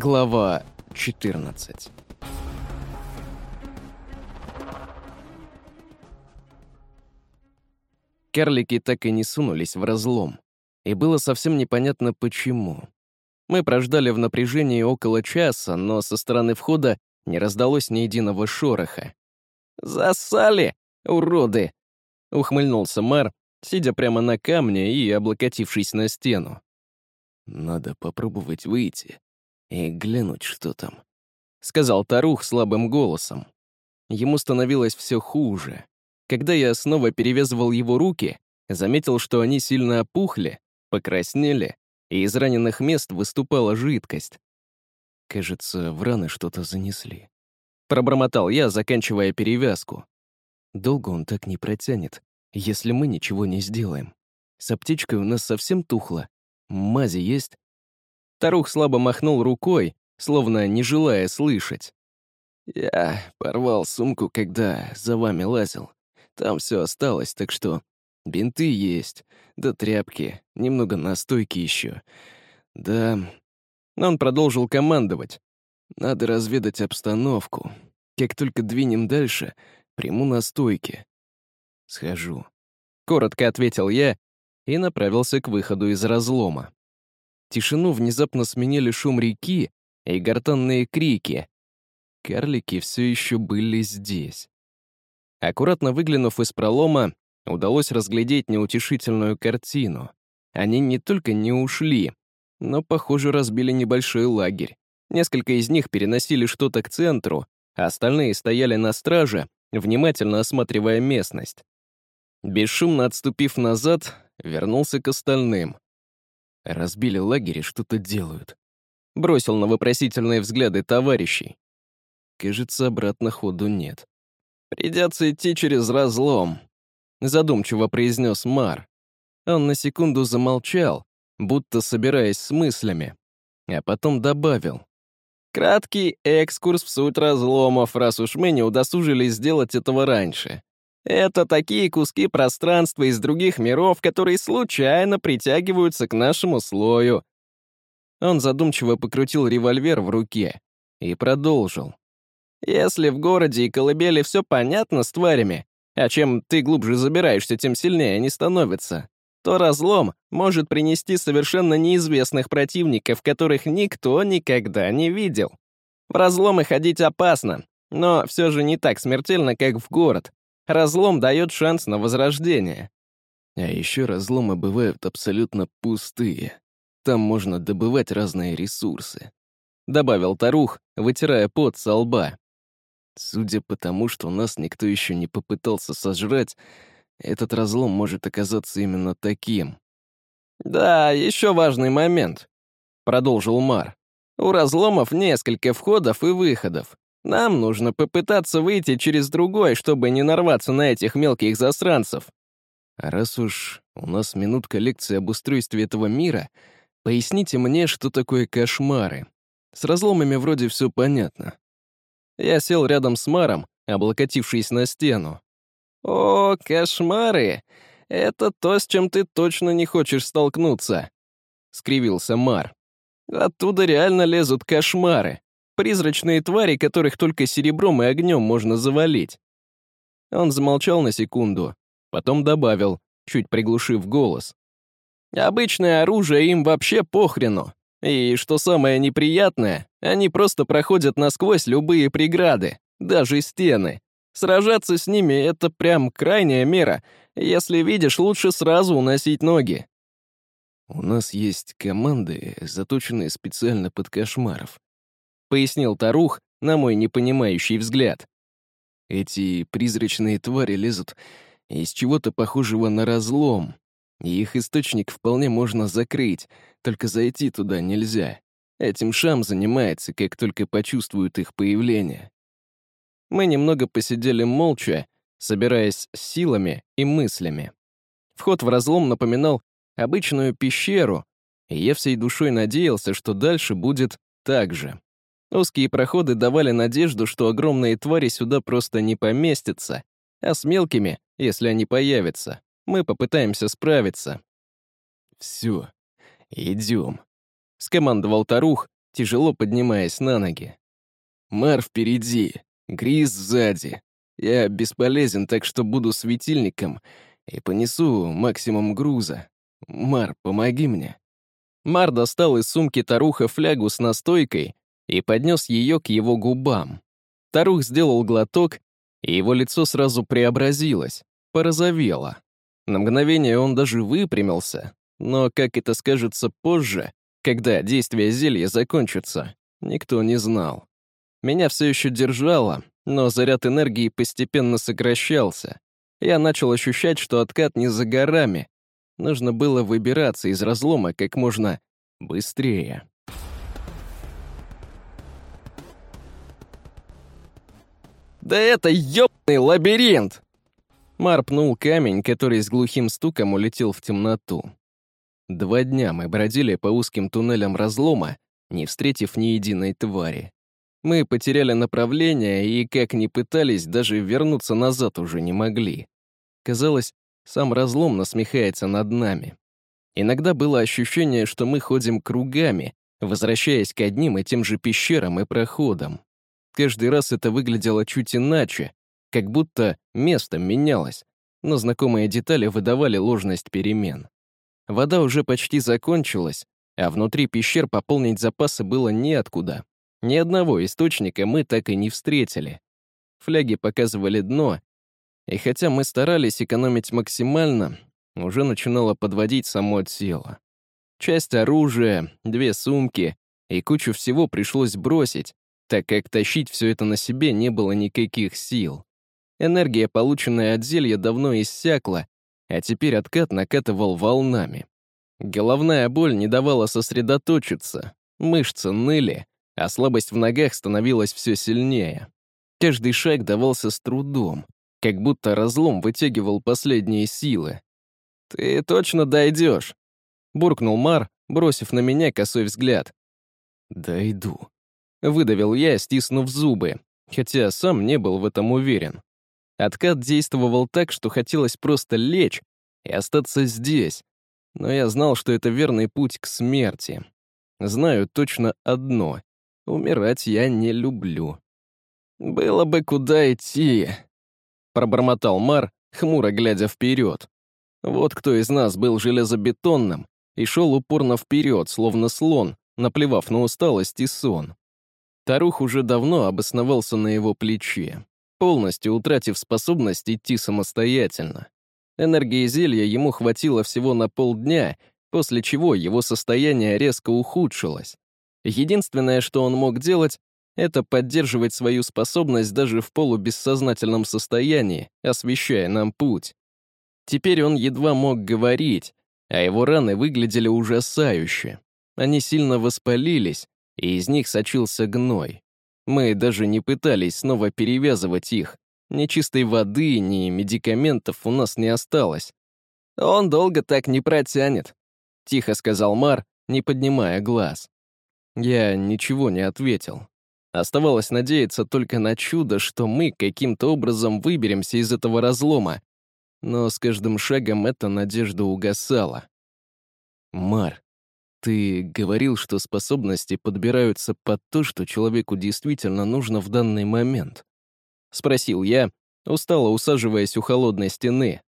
Глава 14 Карлики так и не сунулись в разлом, и было совсем непонятно почему. Мы прождали в напряжении около часа, но со стороны входа не раздалось ни единого шороха. «Засали, уроды!» — ухмыльнулся Мар, сидя прямо на камне и облокотившись на стену. «Надо попробовать выйти и глянуть, что там», — сказал Тарух слабым голосом. Ему становилось все хуже. Когда я снова перевязывал его руки, заметил, что они сильно опухли, покраснели, и из раненых мест выступала жидкость. Кажется, в раны что-то занесли. Пробормотал я, заканчивая перевязку. Долго он так не протянет, если мы ничего не сделаем. С аптечкой у нас совсем тухло. Мази есть?» Тарух слабо махнул рукой, словно не желая слышать. «Я порвал сумку, когда за вами лазил. Там все осталось, так что бинты есть, да тряпки, немного настойки еще. Да...» Он продолжил командовать. «Надо разведать обстановку. Как только двинем дальше, приму настойки. Схожу». Коротко ответил я и направился к выходу из разлома. Тишину внезапно сменили шум реки и гортанные крики. Карлики все еще были здесь. Аккуратно выглянув из пролома, удалось разглядеть неутешительную картину. Они не только не ушли, но, похоже, разбили небольшой лагерь. Несколько из них переносили что-то к центру, а остальные стояли на страже, внимательно осматривая местность. Бесшумно отступив назад, вернулся к остальным. Разбили лагерь и что-то делают. Бросил на вопросительные взгляды товарищей. Кажется, обратно ходу нет. «Придется идти через разлом», — задумчиво произнес Мар. Он на секунду замолчал, будто собираясь с мыслями, а потом добавил. «Краткий экскурс в суть разломов, раз уж мы не удосужились сделать этого раньше. Это такие куски пространства из других миров, которые случайно притягиваются к нашему слою. Он задумчиво покрутил револьвер в руке и продолжил. Если в городе и колыбели все понятно с тварями, а чем ты глубже забираешься, тем сильнее они становятся, то разлом может принести совершенно неизвестных противников, которых никто никогда не видел. В разломы ходить опасно, но все же не так смертельно, как в город, Разлом дает шанс на возрождение. А еще разломы бывают абсолютно пустые. Там можно добывать разные ресурсы. Добавил Тарух, вытирая пот со лба. Судя по тому, что нас никто еще не попытался сожрать, этот разлом может оказаться именно таким. «Да, еще важный момент», — продолжил Мар. «У разломов несколько входов и выходов. Нам нужно попытаться выйти через другой, чтобы не нарваться на этих мелких засранцев. А раз уж у нас минутка лекции об устройстве этого мира, поясните мне, что такое кошмары. С разломами вроде все понятно. Я сел рядом с Маром, облокотившись на стену. «О, кошмары! Это то, с чем ты точно не хочешь столкнуться», — скривился Мар. «Оттуда реально лезут кошмары. Призрачные твари, которых только серебром и огнем можно завалить. Он замолчал на секунду, потом добавил, чуть приглушив голос. Обычное оружие им вообще похрену. И что самое неприятное, они просто проходят насквозь любые преграды, даже стены. Сражаться с ними — это прям крайняя мера. Если видишь, лучше сразу уносить ноги. У нас есть команды, заточенные специально под кошмаров. — пояснил Тарух на мой непонимающий взгляд. «Эти призрачные твари лезут из чего-то похожего на разлом, и их источник вполне можно закрыть, только зайти туда нельзя. Этим Шам занимается, как только почувствуют их появление». Мы немного посидели молча, собираясь силами и мыслями. Вход в разлом напоминал обычную пещеру, и я всей душой надеялся, что дальше будет так же. Узкие проходы давали надежду, что огромные твари сюда просто не поместятся, а с мелкими, если они появятся, мы попытаемся справиться. «Все, идем», — скомандовал Тарух, тяжело поднимаясь на ноги. «Мар впереди, Гриз сзади. Я бесполезен, так что буду светильником и понесу максимум груза. Мар, помоги мне». Мар достал из сумки Таруха флягу с настойкой и поднес ее к его губам. Тарух сделал глоток, и его лицо сразу преобразилось, порозовело. На мгновение он даже выпрямился, но, как это скажется позже, когда действие зелья закончится, никто не знал. Меня все еще держало, но заряд энергии постепенно сокращался. Я начал ощущать, что откат не за горами. Нужно было выбираться из разлома как можно быстрее. «Да это ёбаный лабиринт!» Мар пнул камень, который с глухим стуком улетел в темноту. Два дня мы бродили по узким туннелям разлома, не встретив ни единой твари. Мы потеряли направление и, как ни пытались, даже вернуться назад уже не могли. Казалось, сам разлом насмехается над нами. Иногда было ощущение, что мы ходим кругами, возвращаясь к одним и тем же пещерам и проходам. Каждый раз это выглядело чуть иначе, как будто место менялось, но знакомые детали выдавали ложность перемен. Вода уже почти закончилась, а внутри пещер пополнить запасы было неоткуда. Ни одного источника мы так и не встретили. Фляги показывали дно, и хотя мы старались экономить максимально, уже начинало подводить само тело. Часть оружия, две сумки и кучу всего пришлось бросить, так как тащить все это на себе не было никаких сил. Энергия, полученная от зелья, давно иссякла, а теперь откат накатывал волнами. Головная боль не давала сосредоточиться, мышцы ныли, а слабость в ногах становилась все сильнее. Каждый шаг давался с трудом, как будто разлом вытягивал последние силы. «Ты точно дойдешь», — буркнул Мар, бросив на меня косой взгляд. «Дойду», Выдавил я, стиснув зубы, хотя сам не был в этом уверен. Откат действовал так, что хотелось просто лечь и остаться здесь, но я знал, что это верный путь к смерти. Знаю точно одно — умирать я не люблю. «Было бы куда идти», — пробормотал Мар, хмуро глядя вперед. Вот кто из нас был железобетонным и шел упорно вперед, словно слон, наплевав на усталость и сон. Тарух уже давно обосновался на его плече, полностью утратив способность идти самостоятельно. Энергии зелья ему хватило всего на полдня, после чего его состояние резко ухудшилось. Единственное, что он мог делать, это поддерживать свою способность даже в полубессознательном состоянии, освещая нам путь. Теперь он едва мог говорить, а его раны выглядели ужасающе. Они сильно воспалились, и из них сочился гной. Мы даже не пытались снова перевязывать их. Ни чистой воды, ни медикаментов у нас не осталось. «Он долго так не протянет», — тихо сказал Мар, не поднимая глаз. Я ничего не ответил. Оставалось надеяться только на чудо, что мы каким-то образом выберемся из этого разлома. Но с каждым шагом эта надежда угасала. «Мар», ты говорил, что способности подбираются под то, что человеку действительно нужно в данный момент. Спросил я, устало усаживаясь у холодной стены.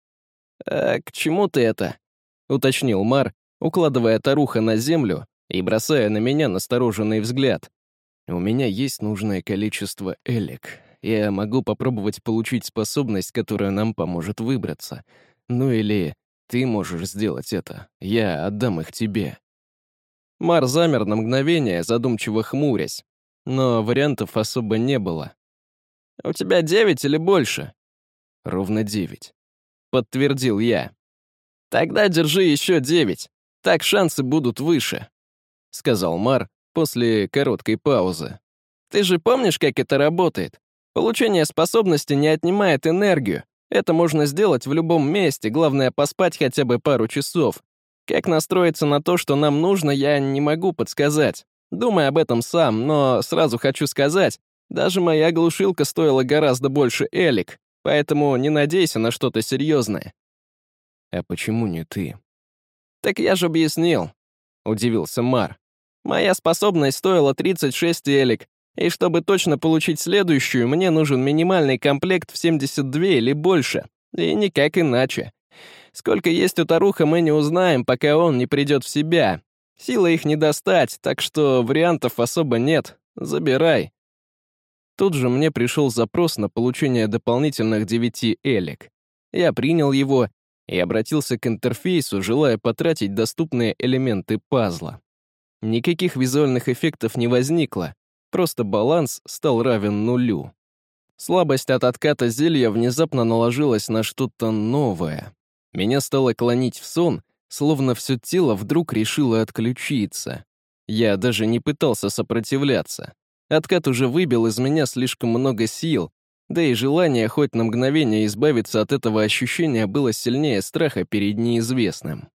«А к чему ты это?» — уточнил Мар, укладывая Таруха на землю и бросая на меня настороженный взгляд. «У меня есть нужное количество элек. Я могу попробовать получить способность, которая нам поможет выбраться. Ну или ты можешь сделать это. Я отдам их тебе». Мар замер на мгновение, задумчиво хмурясь. Но вариантов особо не было. «У тебя девять или больше?» «Ровно девять», — подтвердил я. «Тогда держи еще девять. Так шансы будут выше», — сказал Мар после короткой паузы. «Ты же помнишь, как это работает? Получение способности не отнимает энергию. Это можно сделать в любом месте, главное поспать хотя бы пару часов. Как настроиться на то, что нам нужно, я не могу подсказать. Думай об этом сам, но сразу хочу сказать, даже моя глушилка стоила гораздо больше элик, поэтому не надейся на что-то серьезное. А почему не ты? Так я же объяснил, удивился Мар. Моя способность стоила 36 элик, и чтобы точно получить следующую, мне нужен минимальный комплект в 72 или больше, и никак иначе. Сколько есть у Таруха, мы не узнаем, пока он не придет в себя. Сила их не достать, так что вариантов особо нет. Забирай. Тут же мне пришел запрос на получение дополнительных 9 элик. Я принял его и обратился к интерфейсу, желая потратить доступные элементы пазла. Никаких визуальных эффектов не возникло, просто баланс стал равен нулю. Слабость от отката зелья внезапно наложилась на что-то новое. Меня стало клонить в сон, словно все тело вдруг решило отключиться. Я даже не пытался сопротивляться. Откат уже выбил из меня слишком много сил, да и желание хоть на мгновение избавиться от этого ощущения было сильнее страха перед неизвестным.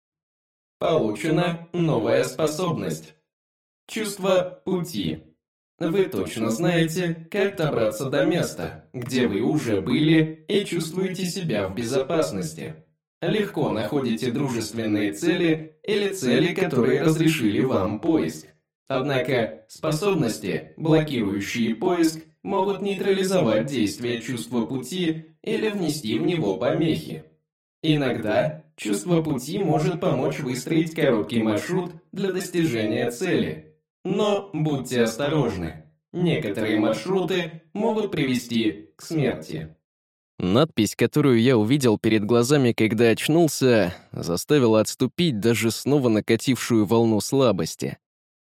Получена новая способность. Чувство пути. Вы точно знаете, как добраться до места, где вы уже были и чувствуете себя в безопасности. Легко находите дружественные цели или цели, которые разрешили вам поиск. Однако способности, блокирующие поиск, могут нейтрализовать действие чувства пути или внести в него помехи. Иногда чувство пути может помочь выстроить короткий маршрут для достижения цели. Но будьте осторожны. Некоторые маршруты могут привести к смерти. Надпись, которую я увидел перед глазами, когда очнулся, заставила отступить даже снова накатившую волну слабости.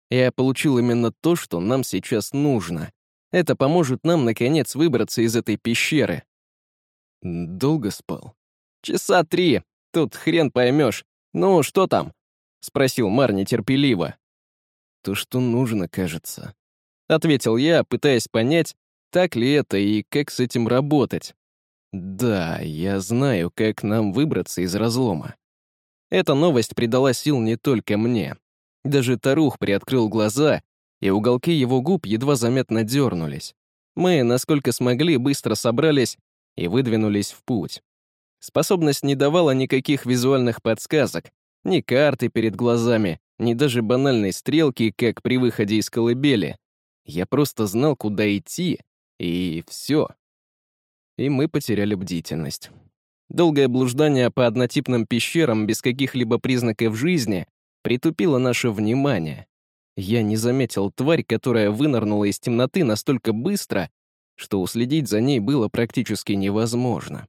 Я получил именно то, что нам сейчас нужно. Это поможет нам, наконец, выбраться из этой пещеры. Долго спал? Часа три. Тут хрен поймешь. Ну, что там? Спросил Мар нетерпеливо. То, что нужно, кажется. Ответил я, пытаясь понять, так ли это и как с этим работать. Да, я знаю, как нам выбраться из разлома. Эта новость придала сил не только мне. Даже Тарух приоткрыл глаза, и уголки его губ едва заметно дернулись. Мы, насколько смогли, быстро собрались и выдвинулись в путь. Способность не давала никаких визуальных подсказок, ни карты перед глазами, ни даже банальной стрелки, как при выходе из колыбели. Я просто знал, куда идти, и все. И мы потеряли бдительность. Долгое блуждание по однотипным пещерам без каких-либо признаков жизни притупило наше внимание. Я не заметил тварь, которая вынырнула из темноты настолько быстро, что уследить за ней было практически невозможно.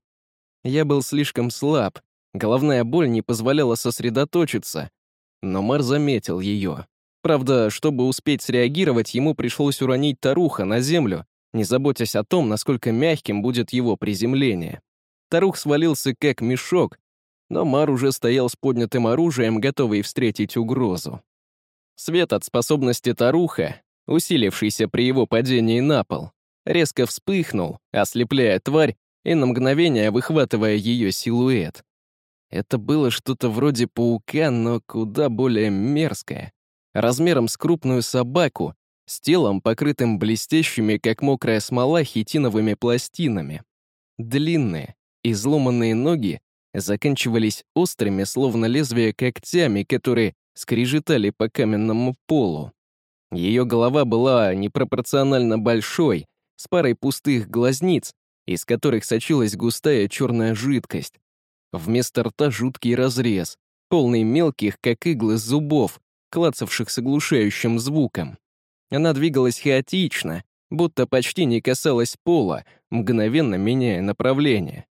Я был слишком слаб, головная боль не позволяла сосредоточиться, но Мар заметил ее. Правда, чтобы успеть среагировать, ему пришлось уронить Таруха на землю, не заботясь о том, насколько мягким будет его приземление. Тарух свалился как мешок, но Мар уже стоял с поднятым оружием, готовый встретить угрозу. Свет от способности Таруха, усилившийся при его падении на пол, резко вспыхнул, ослепляя тварь и на мгновение выхватывая ее силуэт. Это было что-то вроде паука, но куда более мерзкое. Размером с крупную собаку, с телом, покрытым блестящими, как мокрая смола, хитиновыми пластинами. Длинные, изломанные ноги заканчивались острыми, словно лезвия когтями, которые скрежетали по каменному полу. Ее голова была непропорционально большой, с парой пустых глазниц, из которых сочилась густая черная жидкость. Вместо рта жуткий разрез, полный мелких, как иглы зубов, клацавших с оглушающим звуком. Она двигалась хаотично, будто почти не касалась пола, мгновенно меняя направление.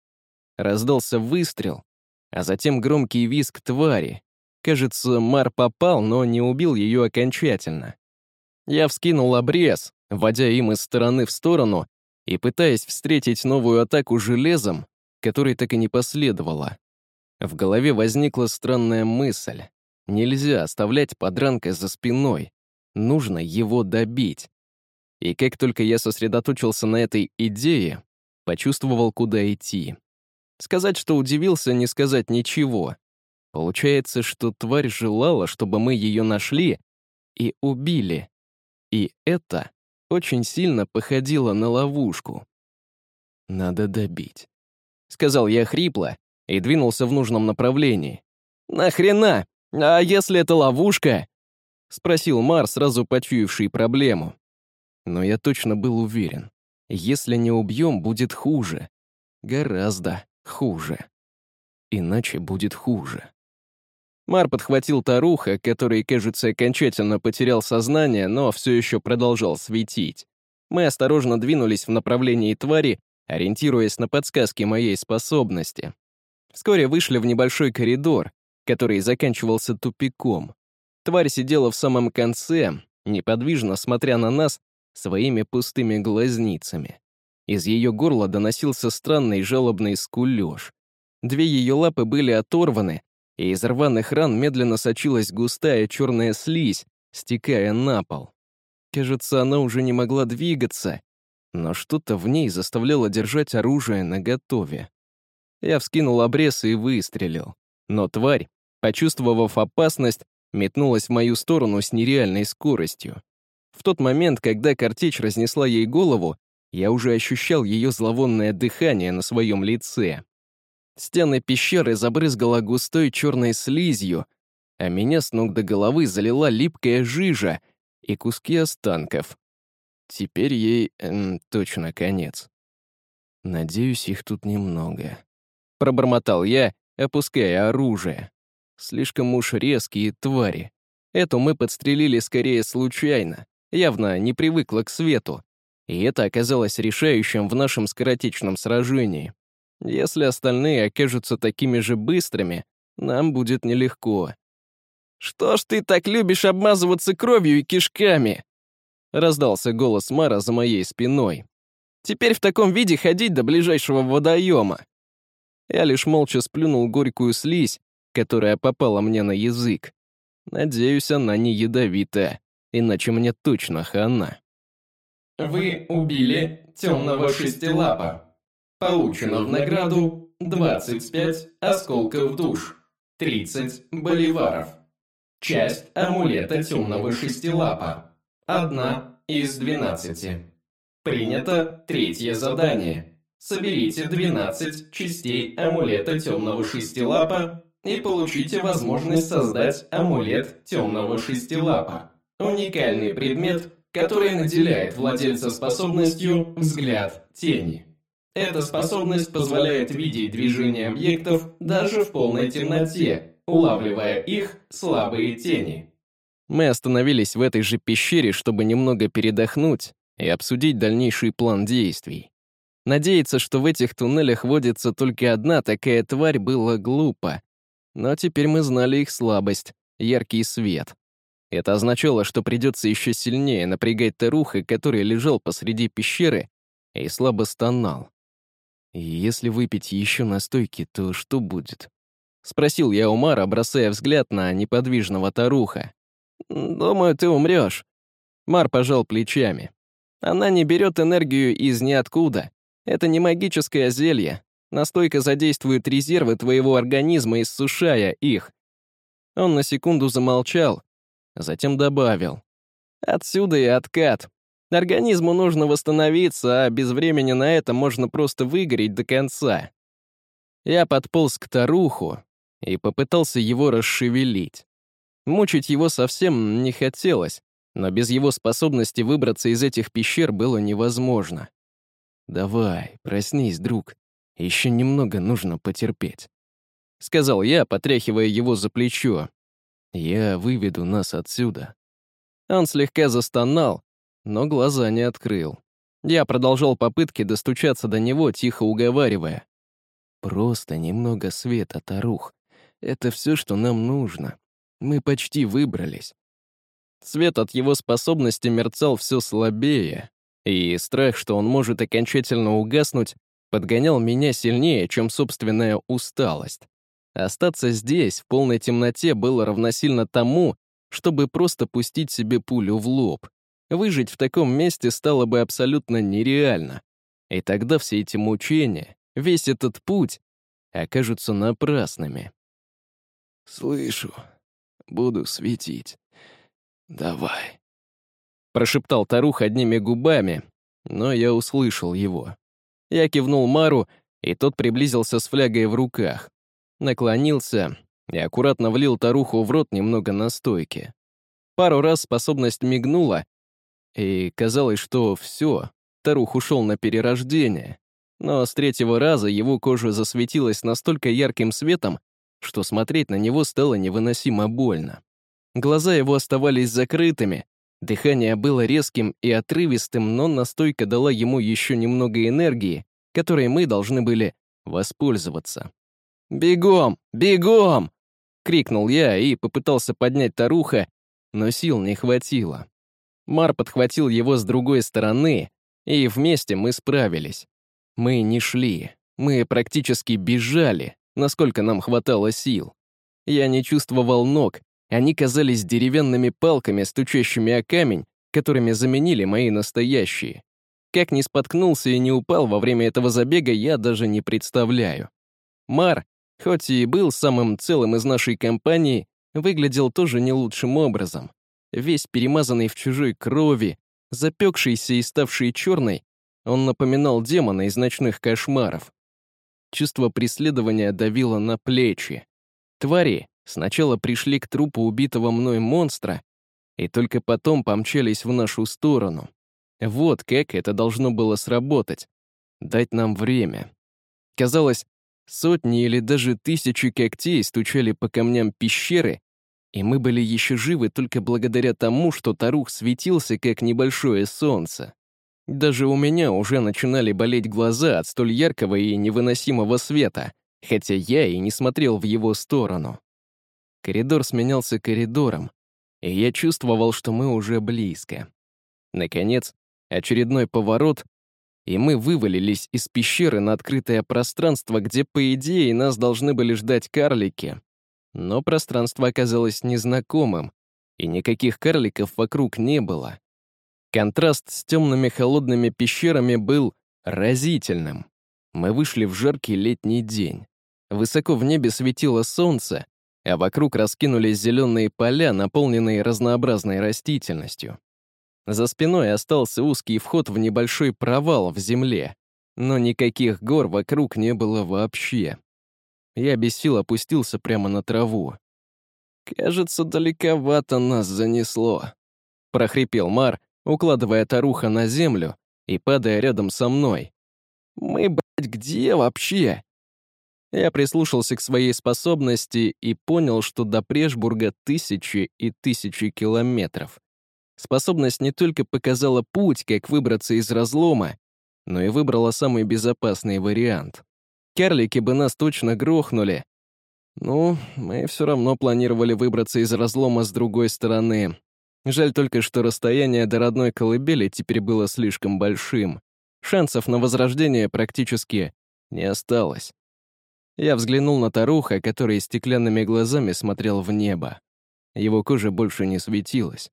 Раздался выстрел, а затем громкий визг твари, Кажется, Мар попал, но не убил ее окончательно. Я вскинул обрез, водя им из стороны в сторону и пытаясь встретить новую атаку железом, которой так и не последовало. В голове возникла странная мысль. Нельзя оставлять подранка за спиной. Нужно его добить. И как только я сосредоточился на этой идее, почувствовал, куда идти. Сказать, что удивился, не сказать ничего. Получается, что тварь желала, чтобы мы ее нашли и убили. И это очень сильно походило на ловушку. «Надо добить», — сказал я хрипло и двинулся в нужном направлении. «Нахрена? А если это ловушка?» Спросил Мар, сразу почуявший проблему. Но я точно был уверен. Если не убьем, будет хуже. Гораздо хуже. Иначе будет хуже. Мар подхватил Таруха, который, кажется, окончательно потерял сознание, но все еще продолжал светить. Мы осторожно двинулись в направлении твари, ориентируясь на подсказки моей способности. Вскоре вышли в небольшой коридор, который заканчивался тупиком. Тварь сидела в самом конце, неподвижно смотря на нас своими пустыми глазницами. Из ее горла доносился странный жалобный скулёж. Две ее лапы были оторваны, и из рваных ран медленно сочилась густая черная слизь, стекая на пол. Кажется, она уже не могла двигаться, но что-то в ней заставляло держать оружие наготове. Я вскинул обрез и выстрелил. Но тварь, почувствовав опасность, метнулась в мою сторону с нереальной скоростью. В тот момент, когда картечь разнесла ей голову, я уже ощущал ее зловонное дыхание на своем лице. Стены пещеры забрызгала густой черной слизью, а меня с ног до головы залила липкая жижа и куски останков. Теперь ей эм, точно конец. Надеюсь, их тут немного. Пробормотал я, опуская оружие. Слишком уж резкие твари. Эту мы подстрелили скорее случайно, явно не привыкла к свету. И это оказалось решающим в нашем скоротечном сражении. Если остальные окажутся такими же быстрыми, нам будет нелегко. «Что ж ты так любишь обмазываться кровью и кишками?» Раздался голос Мара за моей спиной. «Теперь в таком виде ходить до ближайшего водоема». Я лишь молча сплюнул горькую слизь, которая попала мне на язык. Надеюсь, она не ядовитая, иначе мне точно хана. Вы убили темного шестилапа. Получено в награду 25 осколков душ, 30 боливаров. Часть амулета темного шестилапа. Одна из 12. Принято третье задание. Соберите 12 частей амулета темного шестилапа и получите возможность создать амулет темного шестилапа. Уникальный предмет, который наделяет владельца способностью «Взгляд тени». Эта способность позволяет видеть движение объектов даже в полной темноте, улавливая их слабые тени. Мы остановились в этой же пещере, чтобы немного передохнуть и обсудить дальнейший план действий. Надеяться, что в этих туннелях водится только одна такая тварь, было глупо. Но теперь мы знали их слабость — яркий свет. Это означало, что придется еще сильнее напрягать Таруха, который лежал посреди пещеры и слабо стонал. «Если выпить еще настойки, то что будет?» — спросил я Умара, бросая взгляд на неподвижного Таруха. «Думаю, ты умрешь. Мар пожал плечами. «Она не берет энергию из ниоткуда. Это не магическое зелье. Настойка задействует резервы твоего организма, иссушая их». Он на секунду замолчал, затем добавил. «Отсюда и откат. Организму нужно восстановиться, а без времени на это можно просто выгореть до конца. Я подполз к Таруху и попытался его расшевелить. Мучить его совсем не хотелось, но без его способности выбраться из этих пещер было невозможно. «Давай, проснись, друг. Еще немного нужно потерпеть», — сказал я, потряхивая его за плечо. «Я выведу нас отсюда». Он слегка застонал, но глаза не открыл. Я продолжал попытки достучаться до него, тихо уговаривая. «Просто немного света, Тарух. Это все, что нам нужно. Мы почти выбрались». Свет от его способности мерцал все слабее, и страх, что он может окончательно угаснуть, подгонял меня сильнее, чем собственная усталость. Остаться здесь, в полной темноте, было равносильно тому, чтобы просто пустить себе пулю в лоб. Выжить в таком месте стало бы абсолютно нереально. И тогда все эти мучения, весь этот путь окажутся напрасными. «Слышу. Буду светить. Давай». Прошептал Тарух одними губами, но я услышал его. Я кивнул Мару, и тот приблизился с флягой в руках. Наклонился и аккуратно влил Таруху в рот немного настойки. Пару раз способность мигнула, и казалось, что все, Тарух ушел на перерождение. Но с третьего раза его кожа засветилась настолько ярким светом, что смотреть на него стало невыносимо больно. Глаза его оставались закрытыми, дыхание было резким и отрывистым, но настойка дала ему еще немного энергии, которой мы должны были воспользоваться. «Бегом! Бегом!» — крикнул я и попытался поднять Таруха, но сил не хватило. Мар подхватил его с другой стороны, и вместе мы справились. Мы не шли, мы практически бежали, насколько нам хватало сил. Я не чувствовал ног, они казались деревянными палками, стучащими о камень, которыми заменили мои настоящие. Как не споткнулся и не упал во время этого забега, я даже не представляю. Мар, хоть и был самым целым из нашей компании, выглядел тоже не лучшим образом. Весь перемазанный в чужой крови, запекшийся и ставший черной, он напоминал демона из ночных кошмаров. Чувство преследования давило на плечи. Твари сначала пришли к трупу убитого мной монстра, и только потом помчались в нашу сторону. Вот как это должно было сработать. Дать нам время. Казалось, сотни или даже тысячи когтей стучали по камням пещеры, и мы были еще живы только благодаря тому, что Тарух светился, как небольшое солнце. Даже у меня уже начинали болеть глаза от столь яркого и невыносимого света, хотя я и не смотрел в его сторону. Коридор сменялся коридором, и я чувствовал, что мы уже близко. Наконец, очередной поворот, и мы вывалились из пещеры на открытое пространство, где, по идее, нас должны были ждать карлики, но пространство оказалось незнакомым, и никаких карликов вокруг не было. Контраст с темными холодными пещерами был разительным. Мы вышли в жаркий летний день. Высоко в небе светило солнце, а вокруг раскинулись зеленые поля, наполненные разнообразной растительностью. За спиной остался узкий вход в небольшой провал в земле, но никаких гор вокруг не было вообще. Я без сил опустился прямо на траву. «Кажется, далековато нас занесло», — прохрипел Мар, укладывая Таруха на землю и падая рядом со мной. «Мы, блядь, где вообще?» Я прислушался к своей способности и понял, что до Прешбурга тысячи и тысячи километров. Способность не только показала путь, как выбраться из разлома, но и выбрала самый безопасный вариант. Карлики бы нас точно грохнули. Ну, мы все равно планировали выбраться из разлома с другой стороны. Жаль только, что расстояние до родной колыбели теперь было слишком большим. Шансов на возрождение практически не осталось. Я взглянул на Таруха, который стеклянными глазами смотрел в небо. Его кожа больше не светилась.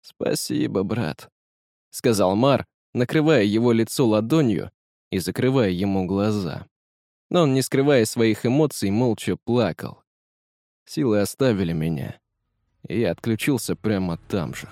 «Спасибо, брат», — сказал Мар, накрывая его лицо ладонью и закрывая ему глаза но он, не скрывая своих эмоций, молча плакал. Силы оставили меня, и я отключился прямо там же.